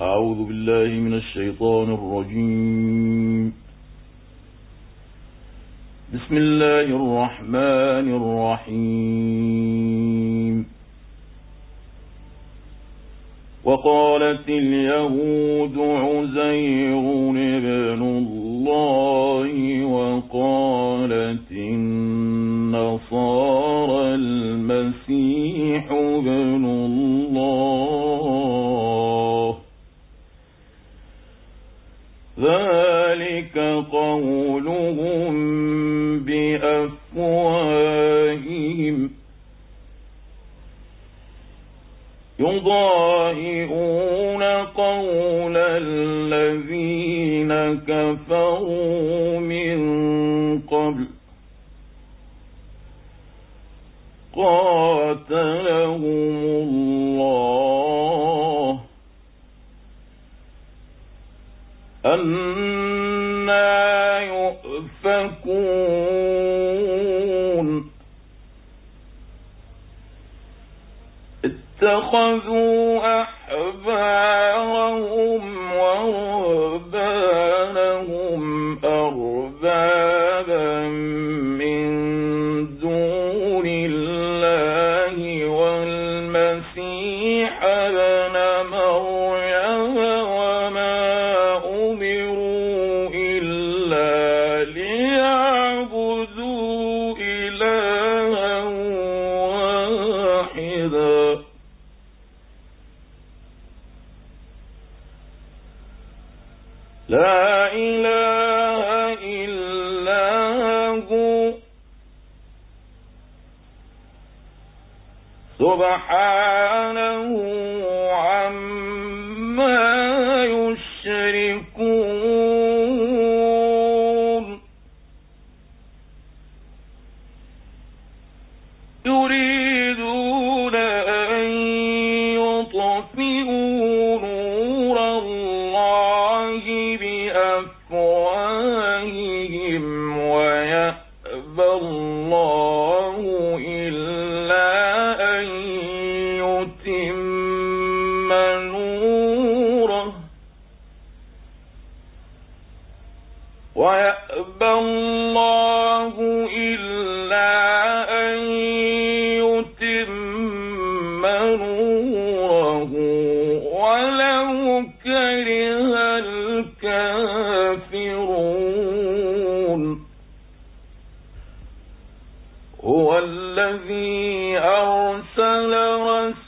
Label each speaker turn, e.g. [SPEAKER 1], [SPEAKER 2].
[SPEAKER 1] أعوذ بالله من الشيطان الرجيم. بسم الله الرحمن الرحيم. وقالت اليهود عزير ابن الله وقالت النصارى المسيح ابن الله ذلك قولهم بأفواههم يضاهئون قول الذين كفروا من قبل قاتلهم أنا يؤفكون اتخذوا أحبارهم ورهبانهم لا إله إلا هو. سبحانه عما يشركون. يريدون نوره ويأبى الله إلا أن يتم نوره ولو كره الكافرون. هو الذي أرسل رسوله